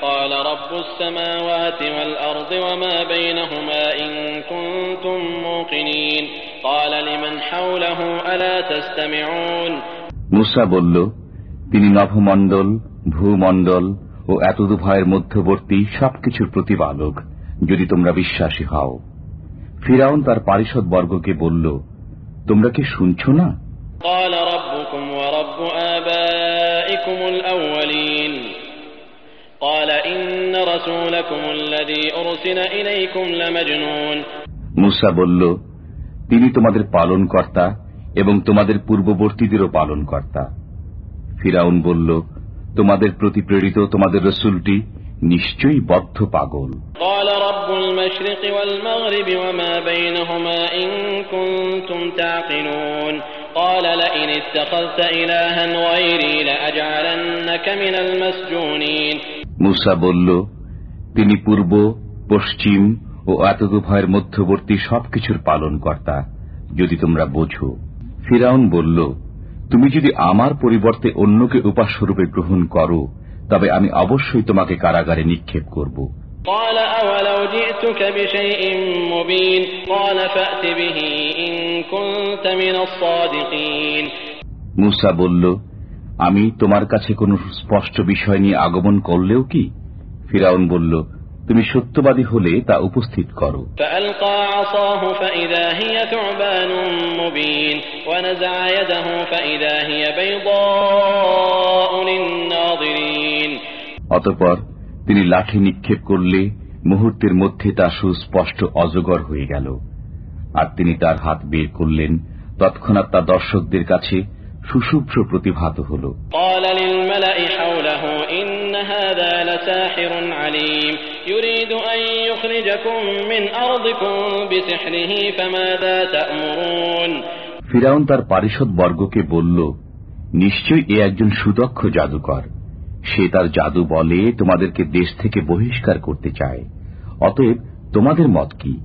قال رب السماوات والأرض وما بينهما إن كنتم موقنين قال لمن حوله ألا تستمعون মুসা বলল তিনি নভমণ্ডল ভূমণ্ডল ও এতদুভয়ের মধ্যবর্তী সবকিছুর প্রতিপালক যদি তোমরা বিশ্বাসী হও ফিরাউন তার পারিষদ বর্গকে বলল তোমরা কি শুনছ না قال ربكم ورب آبائكم الأولين মুসা বলল তিনি তোমাদের পালন কর্তা এবং তোমাদের পূর্ববর্তীদেরও পালন কর্তা ফিরাউন বলল তোমাদের প্রতি প্রেরিত তোমাদের রসুলটি নিশ্চয়ই বদ্ধ পাগল قال মুসা বলল তিনি পূর্ব পশ্চিম ও আতদুভয়ের মধ্যবর্তী সবকিছুর পালন কর্তা যদি তোমরা বোঝো। ফিরাউন বলল তুমি যদি আমার পরিবর্তে অন্যকে উপাস্যরূপে গ্রহণ করো তবে আমি অবশ্যই তোমাকে কারাগারে নিক্ষেপ করব। মুসা বলল আমি তোমার কাছে কোনো স্পষ্ট বিষয় নিয়ে আগমন করলেও কি? ফিরাউন বলল তুমি সত্যবাদী হলে তা উপস্থিত করো। অতপর তিনি লাঠি নিক্ষেপ করলে মুহূর্তের মধ্যে তা সুস্পষ্ট অজগর হয়ে গেল। আর তিনি তার হাত বের করলেন তৎক্ষণাৎ তা দর্শকদের কাছে সুশুভ্র প্রতিভাত হল। ফিরাউন তার পারিষদ বর্গকে বলল নিশ্চয় এ একজন সুদক্ষ জাদুকর। সে তার জাদু বলে তোমাদেরকে দেশ থেকে বহিষ্কার করতে চায়। অতএব তোমাদের মত কি?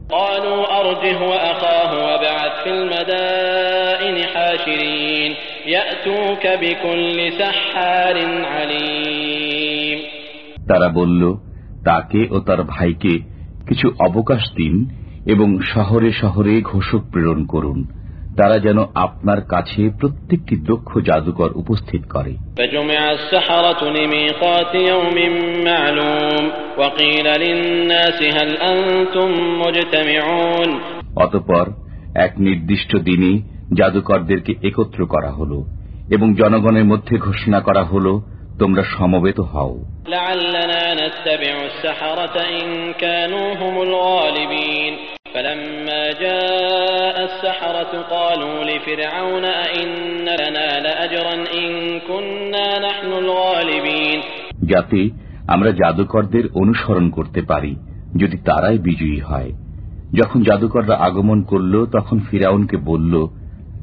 قالوا أرجه وأخاه وابعث في المدائن حاشرين يأتوك بكل سحار عليم তারা বলল তাকে ও তার ভাইকে কিছু অবকাশ দিন এবং শহরে শহরে ঘোষক প্রেরণ করুন তারা যেন আপনার কাছে প্রত্যেকটি দক্ষ জাদুকর উপস্থিত করে فجمع السحرة لميقات يوم معلوم وقيل للناس هل أنتم مجتمعون অতপর এক নির্দিষ্ট দিনে জাদুকরদেরকে একত্র করা হল এবং জনগণের মধ্যে ঘোষণা করা হল তোমরা সমবেত হও لعلنا نتبع السحرة إن كانوا هم الغالبين فلما جاء السحرة قالوا لفرعون أئن لنا لأجرا إن كنا نحن الغالبين যাতে আমরা জাদুকরদের অনুসরণ করতে পারি যদি তারাই বিজয়ী হয় যখন জাদুকররা আগমন করল তখন ফিরাউনকে বলল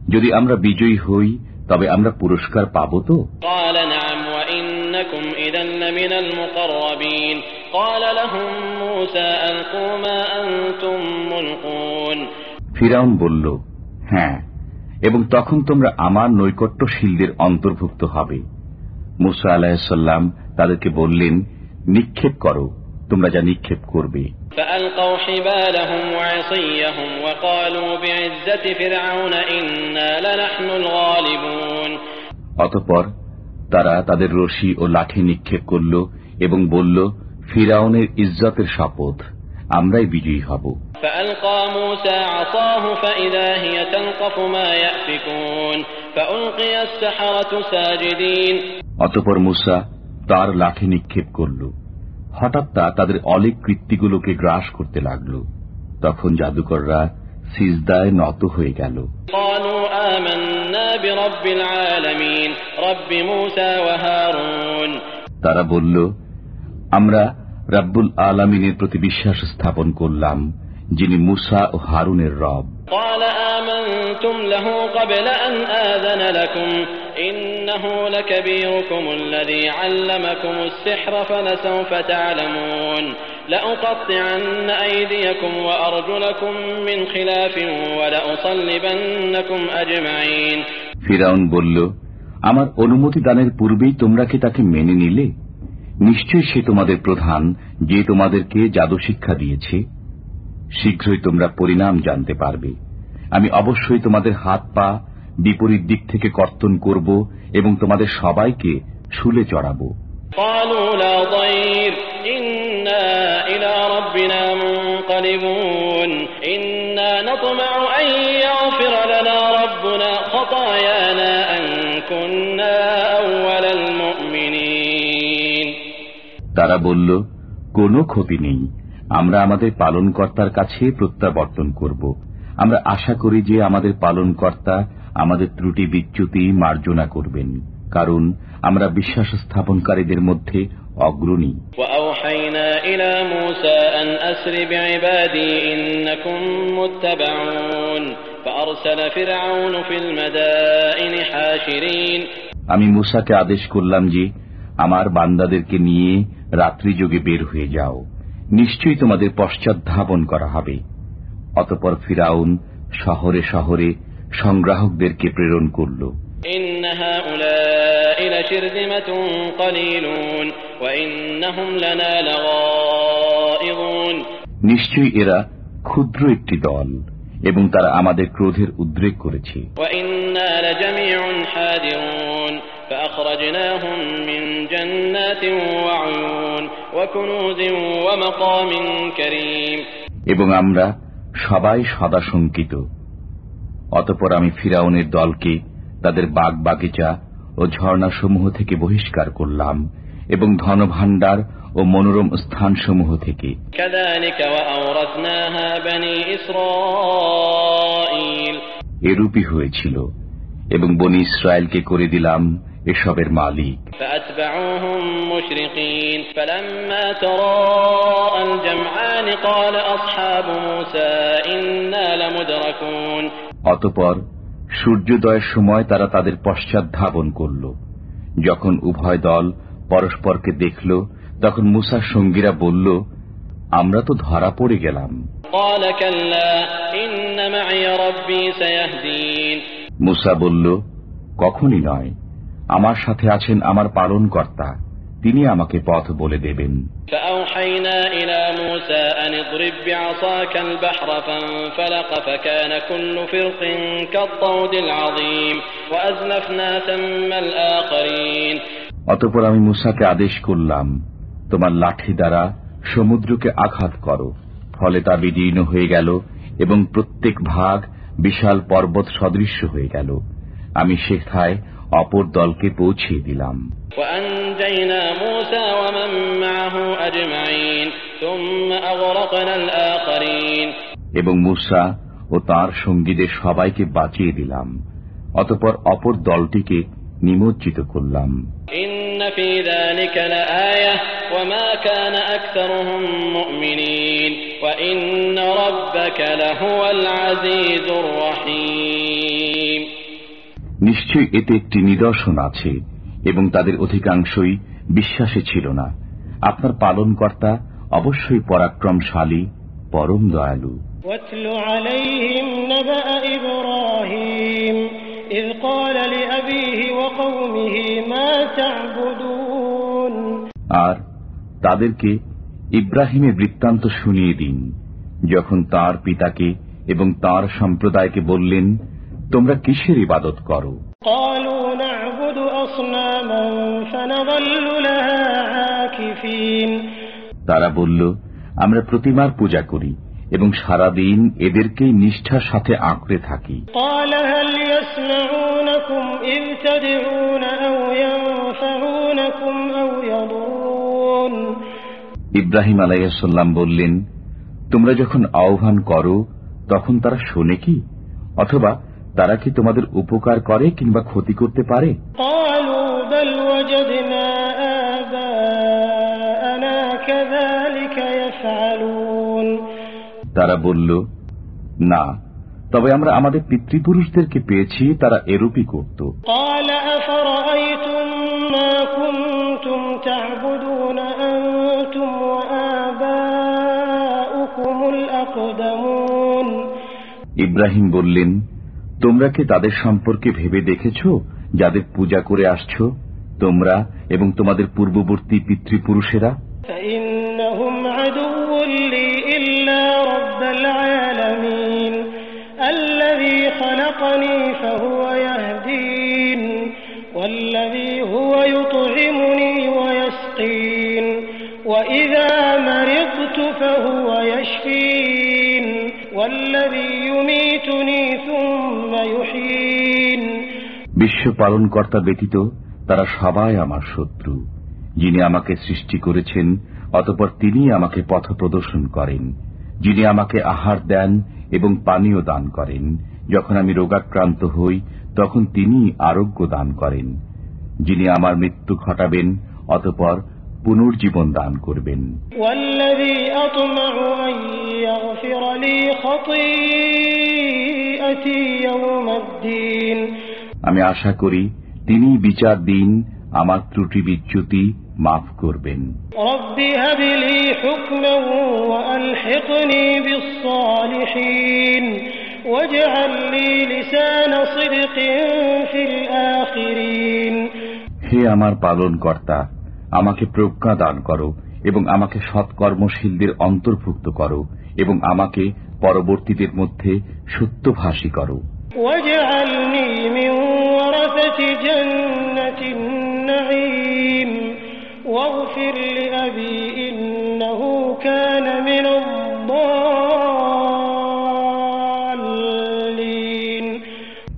যদি আমরা বিজয়ী হই তবে আমরা পুরস্কার পাব তো? ফিরাউন বলল হ্যাঁ এবং তখন তোমরা আমার নৈকট্যশীলদের অন্তর্ভুক্ত হবে। মুসা আলাহিসাল্লাম তাদেরকে বললেন নিক্ষেপ করো। তোমরা যা নিক্ষেপ করবে। অতপর তারা তাদের রশি ও লাঠি নিক্ষেপ করল এবং বলল ফিরাউনের ইজ্জতের শপথ আমরাই বিজয়ী হব। অতপর মুসা তার লাঠি নিক্ষেপ করল। হঠাৎ তা তাদের অলেক কৃত্তিগুলোকে গ্রাস করতে লাগল। তখন জাদুকররা সিজদায় নত হয়ে গেল। তারা বলল আমরা রাব্বুল আলমিনের প্রতি বিশ্বাস স্থাপন করলাম। যিনি মুসা ও হারুনের রব। ফিরাউন বলল আমার অনুমতি দানের পূর্বেই তোমরা কি তাকে মেনে নিলে? নিশ্চয়ই সে তোমাদের প্রধান যে তোমাদেরকে জাদু শিক্ষা দিয়েছে। শীঘ্রই তোমরা পরিণাম জানতে পারবে। আমি অবশ্যই তোমাদের হাত পা বিপরীত দিক থেকে কর্তন করব এবং তোমাদের সবাইকে শুলে চড়াব। তারা বলল কোনো ক্ষতি নেই। আমরা আমাদের পালনকর্তার কাছে প্রত্যাবর্তন করব। আমরা আশা করি যে আমাদের পালনকর্তা আমাদের ত্রুটি বিচ্যুতি মার্জনা করবেন কারণ আমরা বিশ্বাস স্থাপনকারীদের মধ্যে অগ্রণী। আমি মুসাকে আদেশ করলাম যে আমার বান্দাদেরকে নিয়ে রাত্রিযোগে বের হয়ে যাও। নিশ্চয়ই তোমাদের পশ্চাৎ ধাবন করা হবে অতপর ফিরাউন শহরে শহরে সংগ্রাহকদেরকে প্রেরণ করল إن هؤلاء لشرذمة قليلون وإنهم لنا لغائظون নিশ্চয়ই এরা ক্ষুদ্র একটি দল এবং তারা আমাদের ক্রোধের উদ্রেক করেছে وإنا لجميع حاذرون فأخرجناهم من جنات এবং আমরা সবাই সদা শঙ্কিত। অতপর আমি ফিরাউনের দলকে তাদের বাগ বাগিচা ও ঝর্ণাসমূহ থেকে বহিষ্কার করলাম এবং ধন ভাণ্ডার ও মনোরম স্থানসমূহ থেকে। এরূপই হয়েছিল এবং বনি ইসরায়েলকে করে দিলাম এসবের মালিক। অতপর সূর্যোদয়ের সময় তারা তাদের পশ্চাৎ ধাবন করল। যখন উভয় দল পরস্পরকে দেখল তখন মুসার সঙ্গীরা বলল আমরা তো ধরা পড়ে গেলাম। মুসা বলল কখনই নয়। আমার সাথে আছেন আমার পালন কর্তা তিনি আমাকে পথ বলে দেবেন। অতপর আমি মুসাকে আদেশ করলাম তোমার লাঠি দ্বারা সমুদ্রকে আঘাত করো ফলে তা বিদীর্ণ হয়ে গেল এবং প্রত্যেক ভাগ বিশাল পর্বত সদৃশ্য হয়ে গেল। আমি শেখায় অপর দলকে পৌঁছিয়ে দিলাম وأنجينا موسى ومن معه أجمعين ثم أغرقنا الآخرين এবং মুসা ও তার সঙ্গীদের সবাইকে বাঁচিয়ে দিলাম অতপর অপর দলটিকে নিমজ্জিত করলাম إن في ذلك لآية وما كان أكثرهم مؤمنين وإن ربك لهو العزيز الرحيم নিশ্চয়ই এতে একটি নিদর্শন আছে এবং তাদের অধিকাংশই বিশ্বাসে ছিল না আপনার পালনকর্তা অবশ্যই পরাক্রমশালী পরম দয়ালু واتل عليهم نبأ إبراهيم إذ قال لأبيه وقومه ما تعبدون আর তাদেরকে ইব্রাহিমের বৃত্তান্ত শুনিয়ে দিন যখন তার পিতাকে এবং তার সম্প্রদায়কে বললেন তোমরা কিসের ইবাদত করো قالوا نعبد أصناما فنظل لها عاكفين তারা বলল আমরা প্রতিমার পূজা করি এবং সারাদিন এদেরকেই নিষ্ঠার সাথে আঁকড়ে থাকি قال هل يسمعونكم إذ تدعون أو ينفعونكم أو يضرون ইব্রাহিম আলাইসাল্লাম বললেন তোমরা যখন আহ্বান করো তখন তারা শোনে কি অথবা তারা কি তোমাদের উপকার করে কিংবা ক্ষতি করতে পারে? তারা বলল না তবে আমরা আমাদের পিতৃপুরুষদেরকে পেয়েছি তারা এরূপই করত। ইব্রাহিম বললেন তোমরা কি তাদের সম্পর্কে ভেবে দেখেছ? যাদের পূজা করে আসছ, তোমরা এবং তোমাদের পূর্ববর্তী পিতৃপুরুষেরা? বিশ্ব পালনকর্তা ব্যতীত তারা সবাই আমার শত্রু যিনি আমাকে সৃষ্টি করেছেন অতপর তিনি আমাকে পথ প্রদর্শন করেন। যিনি আমাকে আহার দেন এবং পানীয় দান করেন যখন আমি রোগাক্রান্ত হই তখন তিনি আরোগ্য দান করেন। যিনি আমার মৃত্যু ঘটাবেন অতপর পুনর্জীবন দান করবেন। يغفر لي خطيئتي يوم الدين আমি আশা করি তিনি বিচার দিন আমার ত্রুটি বিচ্যুতি মাফ করবেন رب هب لي حكما وألحقني بالصالحين واجعل لي لسان صدق في الآخرين হে আমার পালন কর্তা আমাকে প্রজ্ঞা দান করো এবং আমাকে সৎকর্মশীলদের অন্তর্ভুক্ত করো এবং আমাকে পরবর্তীদের মধ্যে সত্যভাষী করো।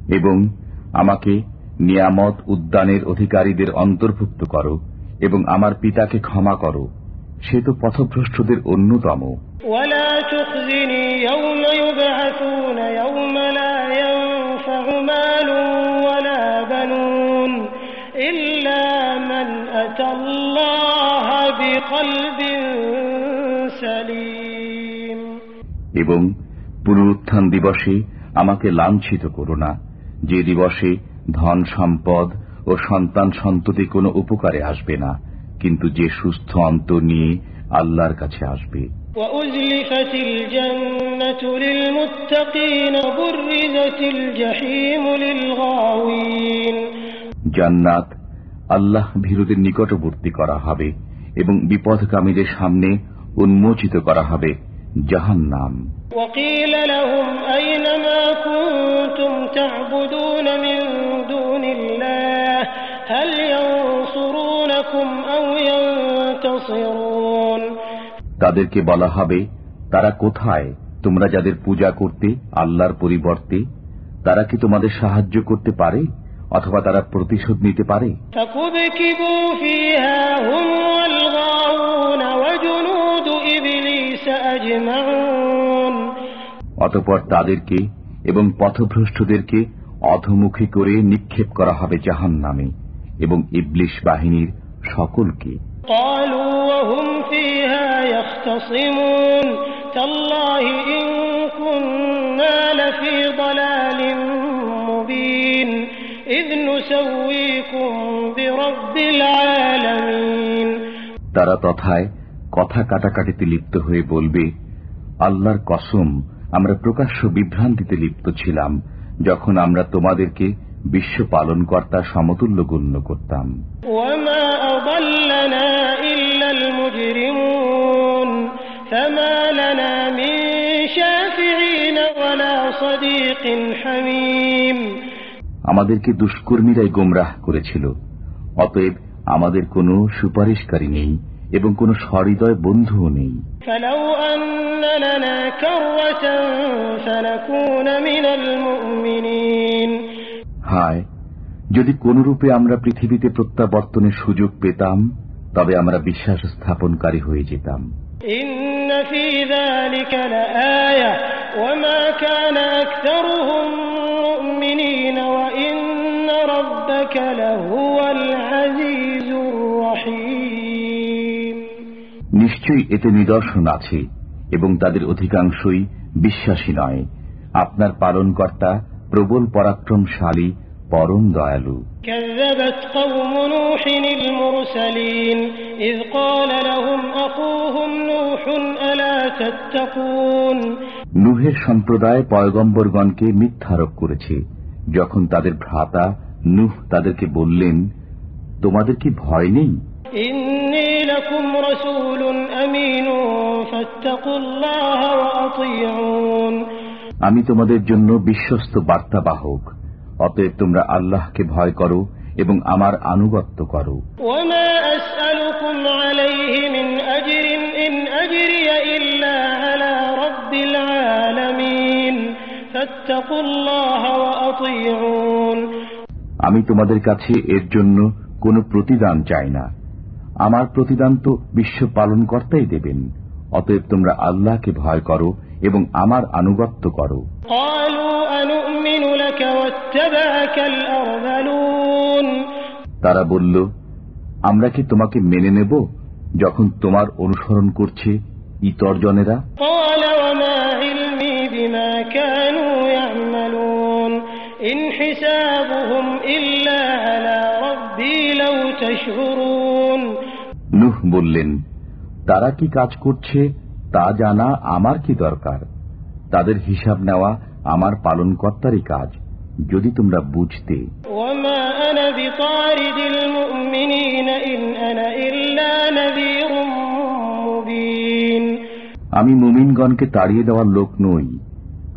এবং আমাকে নিয়ামত উদ্যানের অধিকারীদের অন্তর্ভুক্ত করো এবং আমার পিতাকে ক্ষমা করো। সে তো পথভ্রষ্টদের অন্যতম। تخزني يوم يبعثون يوم لا ينفع مال ولا بنون إلا من أتى الله بقلب سليم এবং পুনরুত্থান দিবসে আমাকে লাঞ্ছিত করো না যে দিবসে ধন সম্পদ ও সন্তান সন্ততি কোনো উপকারে আসবে না কিন্তু যে সুস্থ অন্তর নিয়ে আল্লাহর কাছে আসবে জান্নাত আল্লাহ ভীরুদের নিকটবর্তী করা হবে এবং বিপদকামীদের সামনে উন্মোচিত করা হবে জাহান নাম ওকিল তাদেরকে বলা হবে তারা কোথায়? তোমরা যাদের পূজা করতে আল্লাহর পরিবর্তে তারা কি তোমাদের সাহায্য করতে পারে অথবা তারা প্রতিশোধ নিতে পারে? অতপর তাদেরকে এবং পথভ্রষ্টদেরকে অধমুখী করে নিক্ষেপ করা হবে জাহান নামে এবং ইবলিশ বাহিনীর সকলকে। قالوا وهم فيها يختصمون تالله إن كنا لفي ضلال مبين إذ نسويكم برب العالمين তারা তথায় কথা কাটাকাটিতে লিপ্ত হয়ে বলবে আল্লাহর কসম আমরা প্রকাশ্য বিভ্রান্তিতে লিপ্ত ছিলাম যখন আমরা তোমাদেরকে বিশ্ব পালনকর্তা সমতুল্য গণ্য করতাম فما لنا من شافعين ولا صديق حميم আমাদেরকে দুষ্কর্মীরাই গোমরাহ করেছিল অতএব আমাদের কোনো সুপারিশকারী নেই এবং কোনো সহৃদয় বন্ধুও নেই فلو أن لنا كرة فنكون من المؤمنين হায় যদি কোনরূপে আমরা পৃথিবীতে প্রত্যাবর্তনের সুযোগ পেতাম তবে আমরা বিশ্বাস স্থাপনকারী হয়ে যেতাম إن নিশ্চয়ই এতে নিদর্শন আছে এবং তাদের অধিকাংশই বিশ্বাসী নয়। আপনার পালনকর্তা প্রবল পরাক্রমশালী পরম দয়ালু كذبت قوم نوح المرسلين إذ قال لهم أخوهم نوح ألا تتقون নুহের সম্প্রদায় পয়গম্বরগণকে মিথ্যারোপ করেছে যখন তাদের ভ্রাতা নুহ তাদেরকে বললেন তোমাদের কি ভয় নেই إني لكم رسول أمين فاتقوا الله وأطيعون আমি তোমাদের জন্য বিশ্বস্ত বার্তাবাহক অতএব তোমরা আল্লাহকে ভয় করো এবং আমার আনুগত্য করো। আমি তোমাদের কাছে এর জন্য কোনো প্রতিদান চাই না। আমার প্রতিদান তো বিশ্ব পালন কর্তাই দেবেন। অতএব তোমরা আল্লাহকে ভয় করো এবং আমার আনুগত্য করো। তারা বলল আমরা কি তোমাকে মেনে নেব যখন তোমার অনুসরণ করছে ইতর্জনেরা? নুহ বললেন তারা কি কাজ করছে তা জানা আমার কি দরকার তাদের হিসাব নেওয়া আমার পালনকর্তারই কাজ যদি তোমরা বুঝতে وما أنا بطارد المؤمنين إن أنا إلا نذير مبين আমি মুমিনগণকে তাড়িয়ে দেওয়ার লোক নই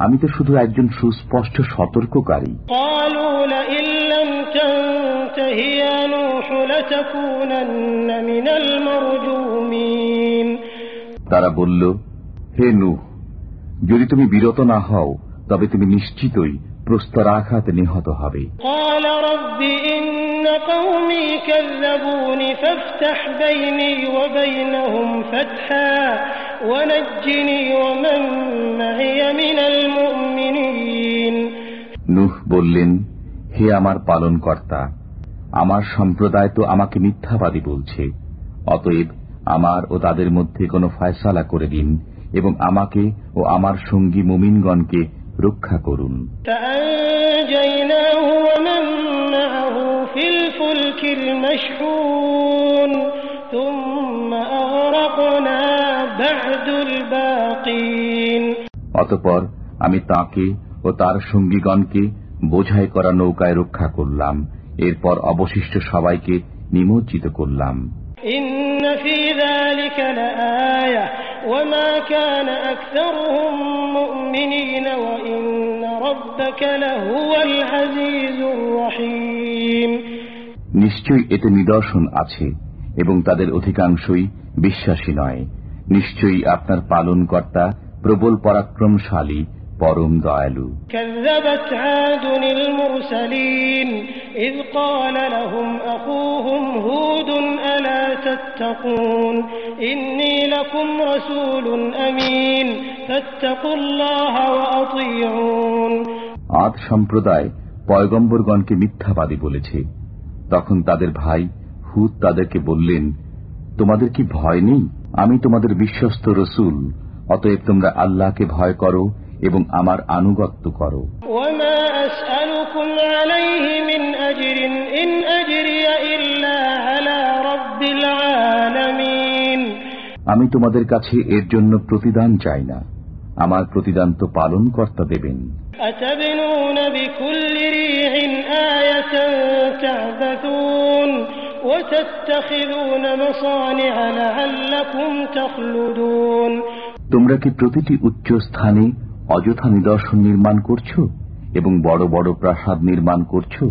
আমি তো শুধু একজন সুস্পষ্ট সতর্ককারী قالوا لئن لم تنته يا نوح لتكونن من المرجومين তারা বলল হে নূহ যদি তুমি বিরত না হও তবে তুমি নিশ্চিতই প্রস্তর আঘাত নিহত হবে। নুহ বললেন হে আমার পালন কর্তা আমার সম্প্রদায় তো আমাকে মিথ্যাবাদী বলছে অতএব আমার ও তাদের মধ্যে কোনো ফয়সালা করে দিন এবং আমাকে ও আমার সঙ্গী মুমিনগণকে রক্ষা করুন। অতপর আমি তাকে ও তার সঙ্গীগণকে বোঝাই করা নৌকায় রক্ষা করলাম। এরপর অবশিষ্ট সবাইকে নিমজ্জিত করলাম। وما كان أكثرهم مؤمنين وإن ربك لهو العزيز الرحيم নিশ্চয়ই এতে নিদর্শন আছে এবং তাদের অধিকাংশই বিশ্বাসী নয় নিশ্চয়ই আপনার পালনকর্তা প্রবল পরাক্রমশালী পরম দয়ালু كذبت عاد المرسلين إذ قال لهم أخوهم هود ألا تتقون إني لكم رسول أمين فاتقوا الله وأطيعون আদ সম্প্রদায় পয়গম্বরগণকে মিথ্যাবাদী বলেছে তখন তাদের ভাই হুদ তাদেরকে বললেন তোমাদের কি ভয় নেই আমি তোমাদের বিশ্বস্ত রসুল অতএব তোমরা আল্লাহকে ভয় করো এবং আমার আনুগত্য করো। আমি তোমাদের কাছে এর জন্য প্রতিদান চাই না। আমার প্রতিদান তো পালন কর্তা দেবেন তোমরা কি প্রতিটি উচ্চ স্থানে অযথা নিদর্শন নির্মাণ করছো এবং বড় বড় প্রাসাদ নির্মাণ করছো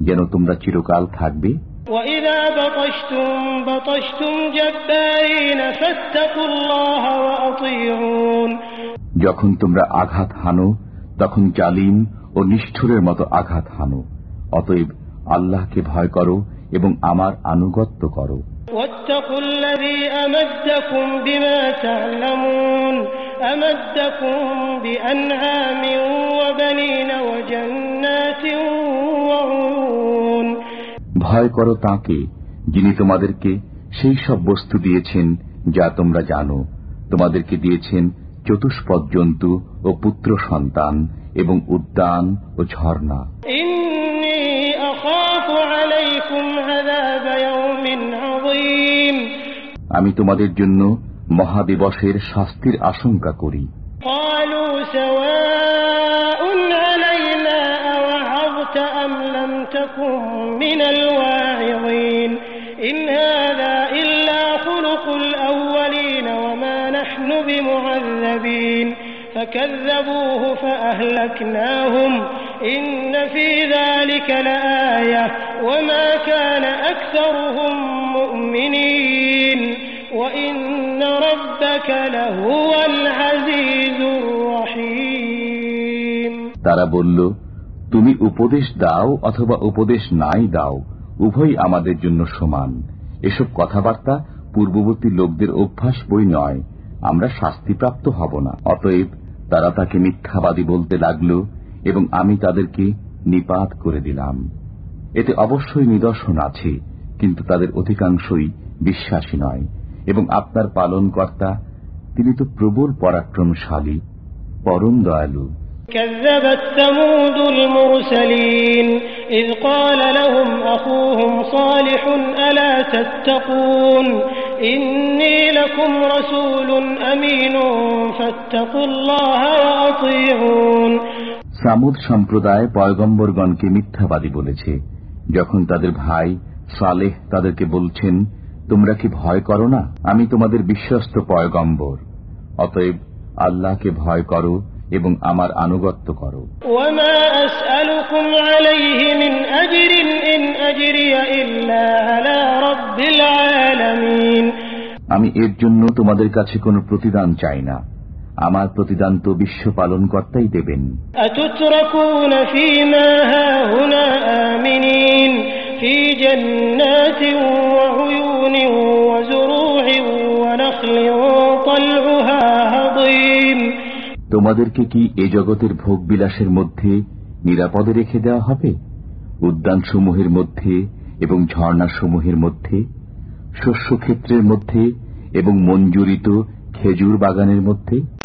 যেন তোমরা চিরকাল থাকবে وإذا بطشتم بطشتم جبارين فاتقوا الله وأطيعون যখন তোমরা আঘাত হানো তখন জালিম ও নিষ্ঠুরের মতো আঘাত হানো অতএব আল্লাহকে ভয় করো এবং আমার আনুগত্য করো واتقوا الذي أمدكم بما تعلمون أمدكم بأنعام وبنين وجنات وعيون ভয় করো তাকে যিনি তোমাদেরকে সেই সব বস্তু দিয়েছেন যা তোমরা জানো তোমাদেরকে দিয়েছেন চতুষ্পদ জন্তু ও পুত্র সন্তান এবং উদ্যান ও ঝর্ণা إني أخاف عليكم عذاب يوم عظيم আমি তোমাদের জন্য মহাদিবসের শাস্তির আশঙ্কা করি فكذبوه فأهلكناهم إن في ذلك لآية وما كان أكثرهم مؤمنين তারা বলল, তুমি উপদেশ দাও অথবা উপদেশ নাই দাও উভয় আমাদের জন্য সমান। এসব কথাবার্তা পূর্ববর্তী লোকদের অভ্যাস বই নয়, আমরা শাস্তিপ্রাপ্ত হব না। অতএব তারা তাকে মিথ্যাবাদী বলতে লাগল এবং আমি তাদেরকে নিপাত করে দিলাম। এতে অবশ্যই নিদর্শন আছে, কিন্তু তাদের অধিকাংশই বিশ্বাসী নয়। এবং আপনার পালনকর্তা তিনি তো প্রবল পরাক্রমশালী পরম দয়ালু كذبت ثمود المرسلين إذ قال لهم أخوهم صالح ألا تتقون إني لكم رسول أمين فاتقوا الله وأطيعون সামুদ সম্প্রদায় পয়গম্বরগণকে মিথ্যাবাদী বলেছে যখন তাদের ভাই সালেহ তাদেরকে বলছেন তোমরা কি ভয় করো না? আমি তোমাদের বিশ্বস্ত পয়গম্বর। অতএব আল্লাহকে ভয় করো এবং আমার আনুগত্য করো। আমি এর জন্য তোমাদের কাছে কোনো প্রতিদান চাই না। আমার প্রতিদান তো বিশ্ব পালন কর্তাই দেবেন আমিনী في جنات وعيون وزروع ونخل طلعها هضيم তোমাদেরকে কি এ জগতের ভোগ বিলাসের মধ্যে নিরাপদে রেখে দেওয়া হবে উদ্যানসমূহের মধ্যে এবং ঝর্ণাসমূহের মধ্যে শস্যক্ষেত্রের মধ্যে এবং মঞ্জুরিত খেজুর বাগানের মধ্যে